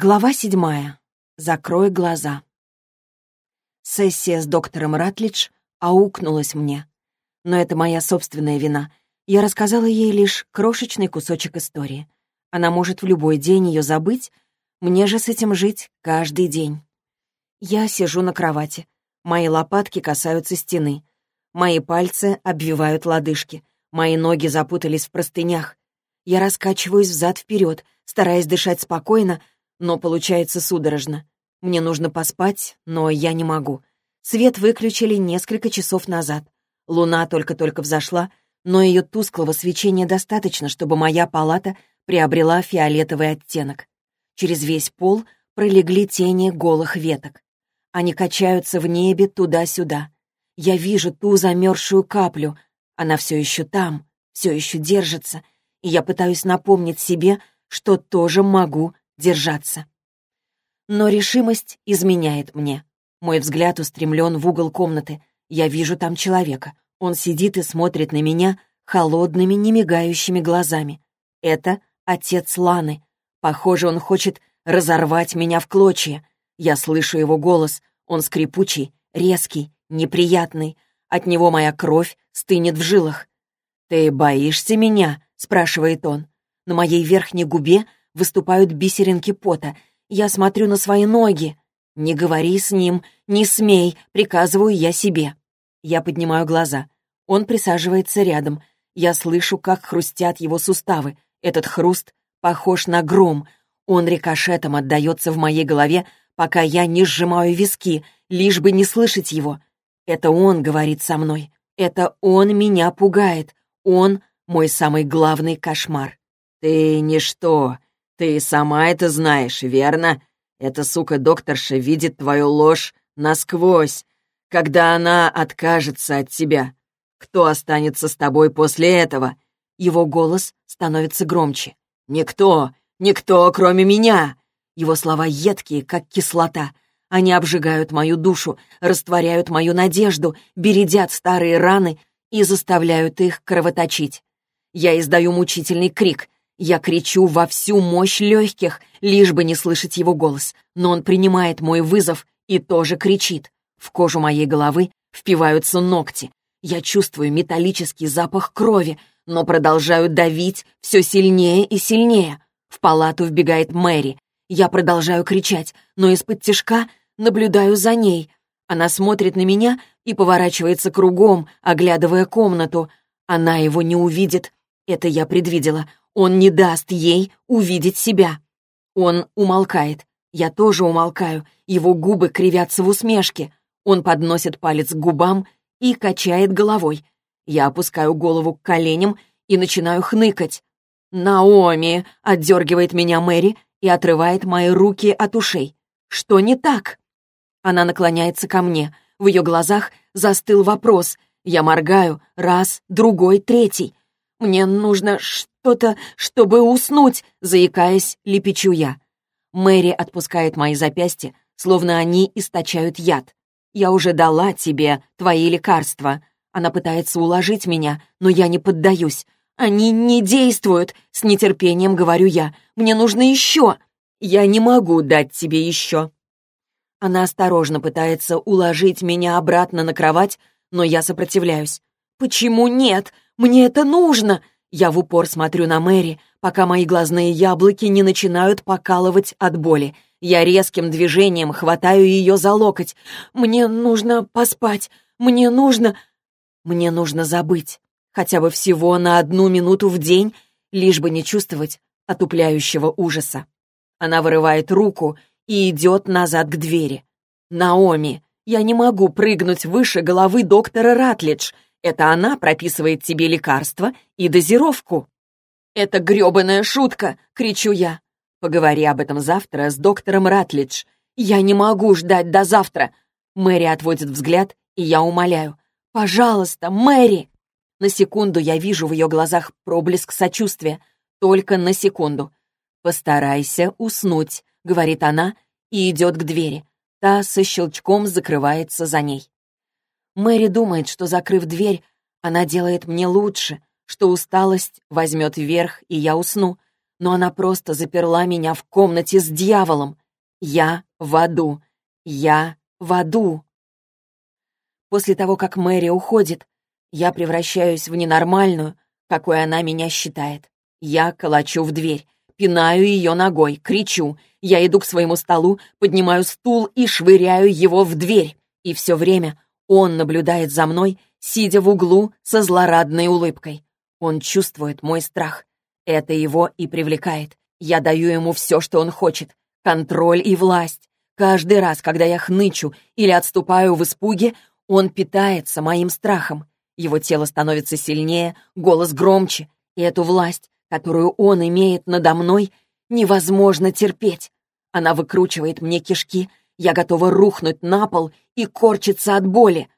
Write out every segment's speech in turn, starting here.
Глава седьмая. Закрой глаза. Сессия с доктором Ратлидж аукнулась мне. Но это моя собственная вина. Я рассказала ей лишь крошечный кусочек истории. Она может в любой день ее забыть, мне же с этим жить каждый день. Я сижу на кровати. Мои лопатки касаются стены. Мои пальцы обвивают лодыжки. Мои ноги запутались в простынях. Я раскачиваюсь взад-вперед, стараясь дышать спокойно, но получается судорожно. Мне нужно поспать, но я не могу. Свет выключили несколько часов назад. Луна только-только взошла, но ее тусклого свечения достаточно, чтобы моя палата приобрела фиолетовый оттенок. Через весь пол пролегли тени голых веток. Они качаются в небе туда-сюда. Я вижу ту замерзшую каплю. Она все еще там, все еще держится, и я пытаюсь напомнить себе, что тоже могу держаться. Но решимость изменяет мне. Мой взгляд устремлен в угол комнаты. Я вижу там человека. Он сидит и смотрит на меня холодными, немигающими глазами. Это отец Ланы. Похоже, он хочет разорвать меня в клочья. Я слышу его голос. Он скрипучий, резкий, неприятный. От него моя кровь стынет в жилах. «Ты боишься меня?» — спрашивает он. На моей верхней губе выступают бисеринки пота. Я смотрю на свои ноги. «Не говори с ним, не смей», — приказываю я себе. Я поднимаю глаза. Он присаживается рядом. Я слышу, как хрустят его суставы. Этот хруст похож на гром. Он рикошетом отдается в моей голове, пока я не сжимаю виски, лишь бы не слышать его. Это он говорит со мной. Это он меня пугает. Он — мой самый главный кошмар. «Ты ничто, «Ты сама это знаешь, верно? Эта сука-докторша видит твою ложь насквозь. Когда она откажется от тебя, кто останется с тобой после этого?» Его голос становится громче. «Никто! Никто, кроме меня!» Его слова едкие, как кислота. Они обжигают мою душу, растворяют мою надежду, бередят старые раны и заставляют их кровоточить. Я издаю мучительный крик — я кричу во всю мощь легких, лишь бы не слышать его голос, но он принимает мой вызов и тоже кричит. В кожу моей головы впиваются ногти. Я чувствую металлический запах крови, но продолжаю давить все сильнее и сильнее. В палату вбегает Мэри. Я продолжаю кричать, но из-под тишка наблюдаю за ней. Она смотрит на меня и поворачивается кругом, оглядывая комнату. Она его не увидит. Это я предвидела. Он не даст ей увидеть себя. Он умолкает. Я тоже умолкаю. Его губы кривятся в усмешке. Он подносит палец к губам и качает головой. Я опускаю голову к коленям и начинаю хныкать. «Наоми!» — отдергивает меня Мэри и отрывает мои руки от ушей. «Что не так?» Она наклоняется ко мне. В ее глазах застыл вопрос. Я моргаю. Раз, другой, третий. «Мне нужно что-то, чтобы уснуть», — заикаясь, лепечу я. Мэри отпускает мои запястья, словно они источают яд. «Я уже дала тебе твои лекарства». Она пытается уложить меня, но я не поддаюсь. «Они не действуют», — с нетерпением говорю я. «Мне нужно еще». «Я не могу дать тебе еще». Она осторожно пытается уложить меня обратно на кровать, но я сопротивляюсь. «Почему нет? Мне это нужно!» Я в упор смотрю на Мэри, пока мои глазные яблоки не начинают покалывать от боли. Я резким движением хватаю ее за локоть. «Мне нужно поспать. Мне нужно...» Мне нужно забыть. Хотя бы всего на одну минуту в день, лишь бы не чувствовать отупляющего ужаса. Она вырывает руку и идет назад к двери. «Наоми, я не могу прыгнуть выше головы доктора Ратлидж. Это она прописывает тебе лекарства и дозировку. «Это грёбаная шутка!» — кричу я. «Поговори об этом завтра с доктором Ратлидж. Я не могу ждать до завтра!» Мэри отводит взгляд, и я умоляю. «Пожалуйста, Мэри!» На секунду я вижу в ее глазах проблеск сочувствия. Только на секунду. «Постарайся уснуть», — говорит она и идет к двери. Та со щелчком закрывается за ней. Мэри думает, что, закрыв дверь, она делает мне лучше, что усталость возьмет вверх, и я усну. но она просто заперла меня в комнате с дьяволом. Я в аду. Я в аду. После того, как Мэри уходит, я превращаюсь в ненормальную, какой она меня считает. Я колочу в дверь, пинаю ее ногой, кричу. Я иду к своему столу, поднимаю стул и швыряю его в дверь. И все время он наблюдает за мной, сидя в углу со злорадной улыбкой. Он чувствует мой страх. Это его и привлекает. Я даю ему все, что он хочет. Контроль и власть. Каждый раз, когда я хнычу или отступаю в испуге, он питается моим страхом. Его тело становится сильнее, голос громче, и эту власть, которую он имеет надо мной, невозможно терпеть. Она выкручивает мне кишки, я готова рухнуть на пол и корчиться от боли.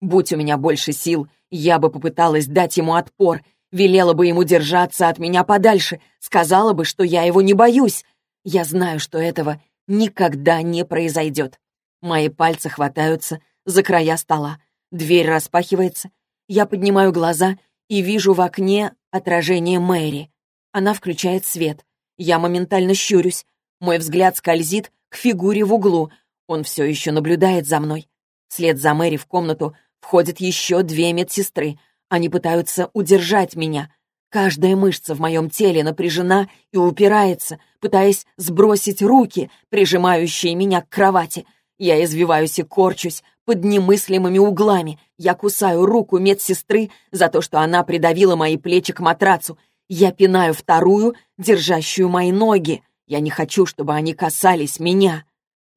Будь у меня больше сил, я бы попыталась дать ему отпор, велела бы ему держаться от меня подальше, сказала бы, что я его не боюсь. Я знаю, что этого никогда не произойдет. Мои пальцы хватаются за края стола. Дверь распахивается. Я поднимаю глаза и вижу в окне отражение Мэри. Она включает свет. Я моментально щурюсь. Мой взгляд скользит к фигуре в углу. Он все еще наблюдает за мной. Вслед за Мэри в комнату входят еще две медсестры. Они пытаются удержать меня. Каждая мышца в моем теле напряжена и упирается, пытаясь сбросить руки, прижимающие меня к кровати. Я извиваюсь и корчусь под немыслимыми углами. Я кусаю руку медсестры за то, что она придавила мои плечи к матрацу. Я пинаю вторую, держащую мои ноги. Я не хочу, чтобы они касались меня.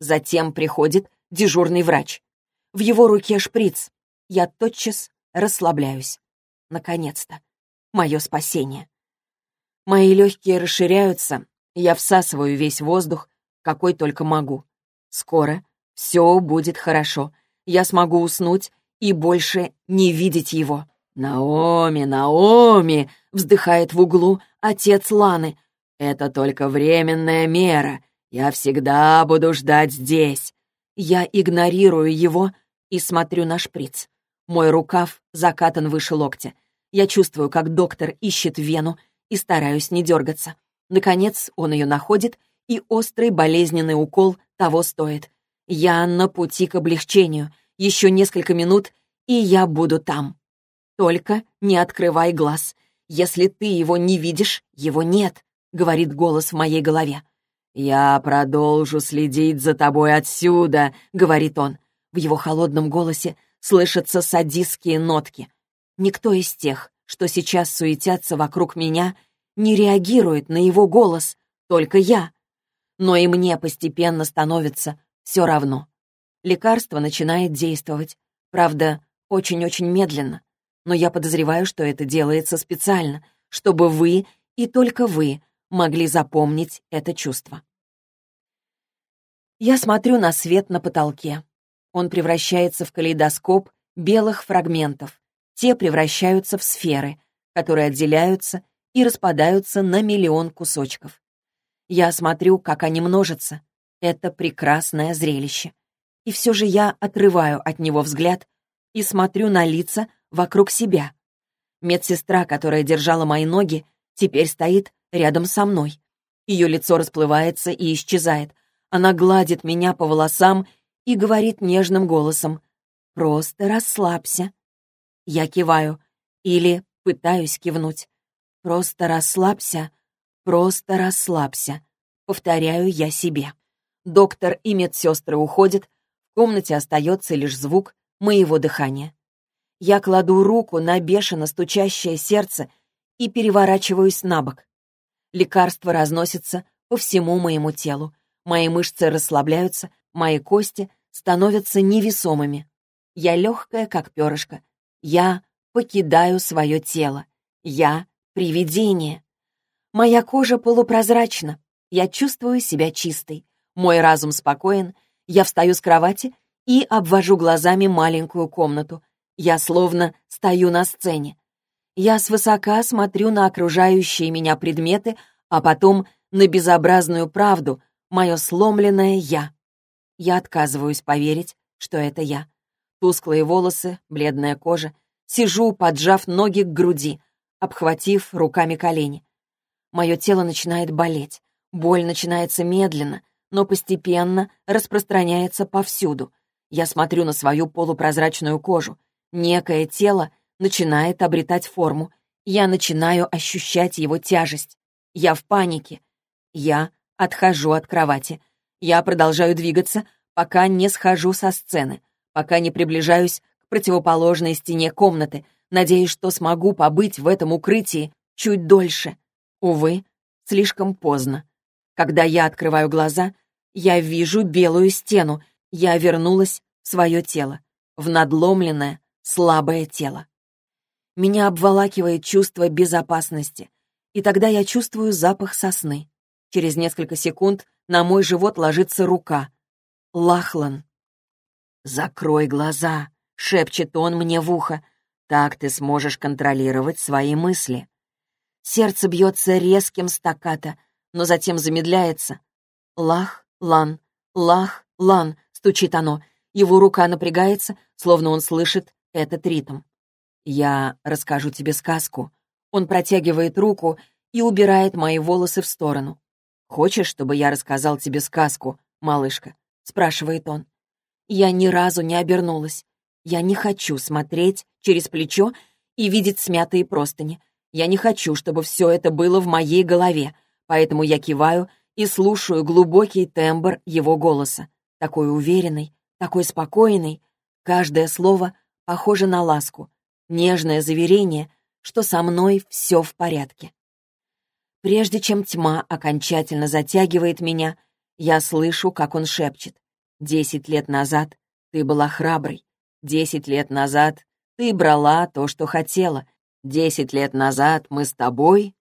Затем приходит дежурный врач. В его руке шприц. Я тотчас расслабляюсь. Наконец-то. Мое спасение. Мои легкие расширяются, я всасываю весь воздух, какой только могу. Скоро все будет хорошо. Я смогу уснуть и больше не видеть его. «Наоми, Наоми!» — вздыхает в углу отец Ланы. «Это только временная мера. Я всегда буду ждать здесь». Я игнорирую его и смотрю на шприц. Мой рукав закатан выше локтя. Я чувствую, как доктор ищет вену и стараюсь не дергаться. Наконец он ее находит, и острый болезненный укол того стоит. Я на пути к облегчению. Еще несколько минут, и я буду там. Только не открывай глаз. Если ты его не видишь, его нет, — говорит голос в моей голове. «Я продолжу следить за тобой отсюда», — говорит он. В его холодном голосе слышатся садистские нотки. Никто из тех, что сейчас суетятся вокруг меня, не реагирует на его голос, только я. Но и мне постепенно становится все равно. Лекарство начинает действовать. Правда, очень-очень медленно. Но я подозреваю, что это делается специально, чтобы вы и только вы могли запомнить это чувство. Я смотрю на свет на потолке. Он превращается в калейдоскоп белых фрагментов. Те превращаются в сферы, которые отделяются и распадаются на миллион кусочков. Я смотрю, как они множатся. Это прекрасное зрелище. И все же я отрываю от него взгляд и смотрю на лица вокруг себя. Медсестра, которая держала мои ноги, теперь стоит рядом со мной. Ее лицо расплывается и исчезает. Она гладит меня по волосам и говорит нежным голосом «Просто расслабься». Я киваю или пытаюсь кивнуть. «Просто расслабься, просто расслабься», — повторяю я себе. Доктор и медсестры уходят, в комнате остается лишь звук моего дыхания. Я кладу руку на бешено стучащее сердце и переворачиваюсь на бок. Лекарство разносится по всему моему телу. Мои мышцы расслабляются, мои кости становятся невесомыми. Я легкая, как перышко. Я покидаю свое тело. Я — привидение. Моя кожа полупрозрачна. Я чувствую себя чистой. Мой разум спокоен. Я встаю с кровати и обвожу глазами маленькую комнату. Я словно стою на сцене. Я свысока смотрю на окружающие меня предметы, а потом на безобразную правду, мое сломленное «я». Я отказываюсь поверить, что это я. Тусклые волосы, бледная кожа. Сижу, поджав ноги к груди, обхватив руками колени. Мое тело начинает болеть. Боль начинается медленно, но постепенно распространяется повсюду. Я смотрю на свою полупрозрачную кожу. Некое тело начинает обретать форму. Я начинаю ощущать его тяжесть. Я в панике. Я отхожу от кровати. Я продолжаю двигаться, пока не схожу со сцены, пока не приближаюсь к противоположной стене комнаты, надеясь, что смогу побыть в этом укрытии чуть дольше. Увы, слишком поздно. Когда я открываю глаза, я вижу белую стену. Я вернулась в свое тело, в надломленное, слабое тело. Меня обволакивает чувство безопасности, и тогда я чувствую запах сосны. Через несколько секунд на мой живот ложится рука. Лахлан. «Закрой глаза», — шепчет он мне в ухо. «Так ты сможешь контролировать свои мысли». Сердце бьется резким стаккато, но затем замедляется. «Лах, лан, лах, лан», — стучит оно. Его рука напрягается, словно он слышит этот ритм. «Я расскажу тебе сказку». Он протягивает руку и убирает мои волосы в сторону. «Хочешь, чтобы я рассказал тебе сказку, малышка?» — спрашивает он. Я ни разу не обернулась. Я не хочу смотреть через плечо и видеть смятые простыни. Я не хочу, чтобы все это было в моей голове, поэтому я киваю и слушаю глубокий тембр его голоса. Такой уверенный, такой спокойный. Каждое слово похоже на ласку, нежное заверение, что со мной все в порядке. Прежде чем тьма окончательно затягивает меня, я слышу, как он шепчет. «Десять лет назад ты была храброй. Десять лет назад ты брала то, что хотела. Десять лет назад мы с тобой